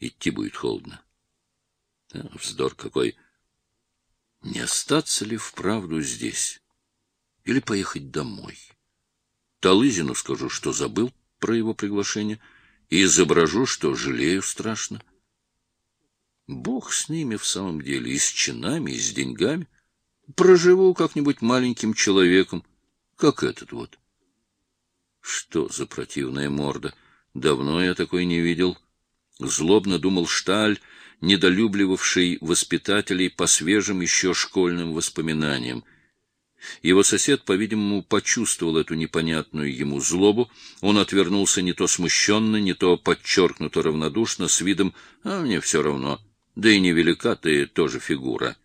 идти будет холодно. А, вздор какой! Не остаться ли вправду здесь? Или поехать домой? Талызину скажу, что забыл про его приглашение, и изображу, что жалею страшно. Бог с ними в самом деле, и с чинами, и с деньгами. Проживу как-нибудь маленьким человеком, как этот вот. Что за противная морда! Давно я такой не видел. Злобно думал Шталь, недолюбливавший воспитателей по свежим еще школьным воспоминаниям. Его сосед, по-видимому, почувствовал эту непонятную ему злобу. Он отвернулся не то смущенно, не то подчеркнуто равнодушно, с видом «а мне все равно, да и невелика ты тоже фигура».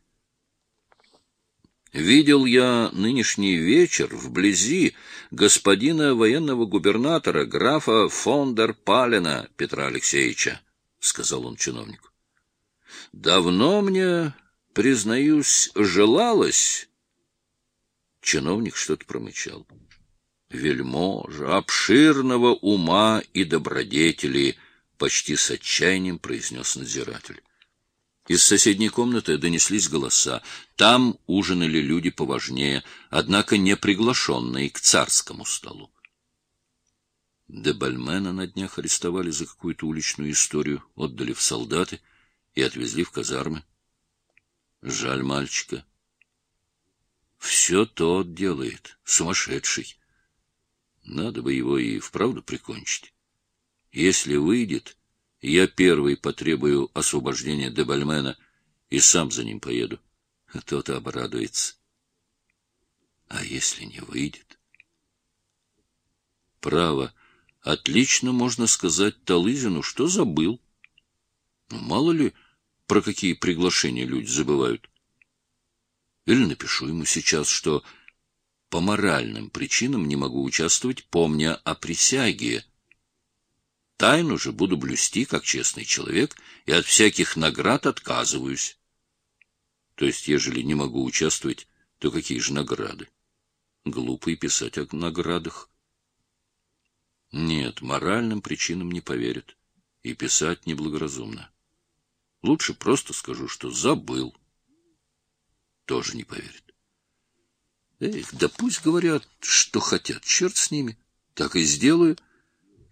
Видел я нынешний вечер вблизи господина военного губернатора, графа фон дер Палена Петра Алексеевича, — сказал он чиновнику. — Давно мне, признаюсь, желалось... Чиновник что-то промычал. Вельможа, обширного ума и добродетели, — почти с отчаянием произнес надзиратель. Из соседней комнаты донеслись голоса. Там ужинали люди поважнее, однако не приглашенные к царскому столу. Дебальмена на днях арестовали за какую-то уличную историю, отдали в солдаты и отвезли в казармы. Жаль мальчика. Все тот делает, сумасшедший. Надо бы его и вправду прикончить. Если выйдет, я первый потребую освобождения Дебальмена и сам за ним поеду. Тот обрадуется. А если не выйдет? Право, отлично можно сказать Талызину, что забыл. Ну, мало ли, про какие приглашения люди забывают. Или напишу ему сейчас, что по моральным причинам не могу участвовать, помня о присяге, Тайну же буду блюсти, как честный человек, и от всяких наград отказываюсь. То есть, ежели не могу участвовать, то какие же награды? Глупо и писать о наградах. Нет, моральным причинам не поверят. И писать неблагоразумно. Лучше просто скажу, что забыл. Тоже не поверят. Эх, да пусть говорят, что хотят, черт с ними. Так и сделаю.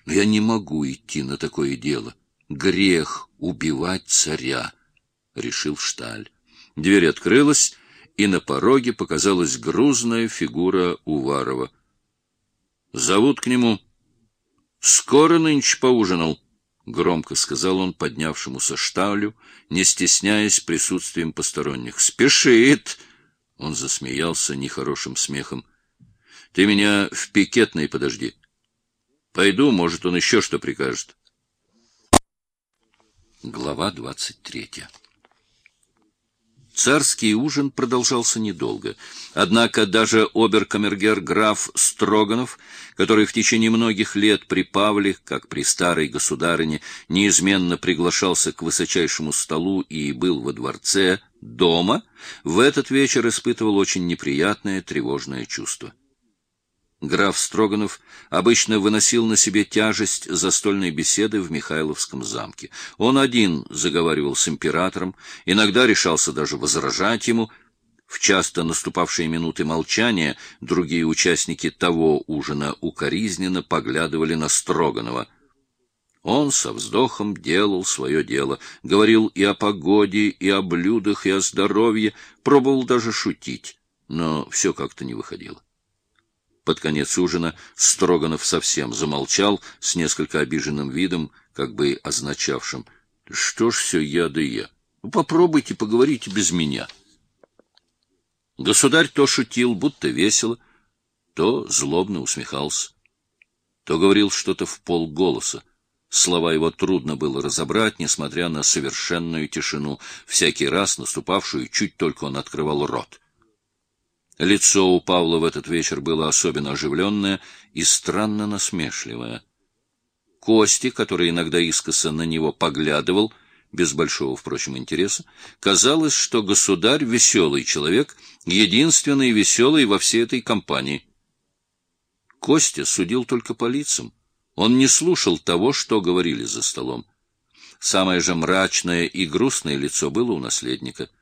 Но я не могу идти на такое дело. Грех убивать царя, — решил Шталь. Дверь открылась, и на пороге показалась грузная фигура Уварова. — Зовут к нему. — Скоро нынче поужинал, — громко сказал он поднявшемуся Шталю, не стесняясь присутствием посторонних. — Спешит! — он засмеялся нехорошим смехом. — Ты меня в пикетной подожди. — Пойду, может, он еще что прикажет. Глава двадцать третья Царский ужин продолжался недолго. Однако даже оберкамергер граф Строганов, который в течение многих лет при Павле, как при старой государыне, неизменно приглашался к высочайшему столу и был во дворце дома, в этот вечер испытывал очень неприятное тревожное чувство. Граф Строганов обычно выносил на себе тяжесть застольной беседы в Михайловском замке. Он один заговаривал с императором, иногда решался даже возражать ему. В часто наступавшие минуты молчания другие участники того ужина укоризненно поглядывали на Строганова. Он со вздохом делал свое дело, говорил и о погоде, и о блюдах, и о здоровье, пробовал даже шутить, но все как-то не выходило. Под конец ужина Строганов совсем замолчал с несколько обиженным видом, как бы означавшим «Что ж все я да я? Ну, попробуйте поговорите без меня». Государь то шутил, будто весело, то злобно усмехался, то говорил что-то в полголоса. Слова его трудно было разобрать, несмотря на совершенную тишину, всякий раз наступавшую, чуть только он открывал рот. Лицо у Павла в этот вечер было особенно оживленное и странно насмешливое. Кости, который иногда искоса на него поглядывал, без большого, впрочем, интереса, казалось, что государь — веселый человек, единственный веселый во всей этой компании. Костя судил только по лицам. Он не слушал того, что говорили за столом. Самое же мрачное и грустное лицо было у наследника —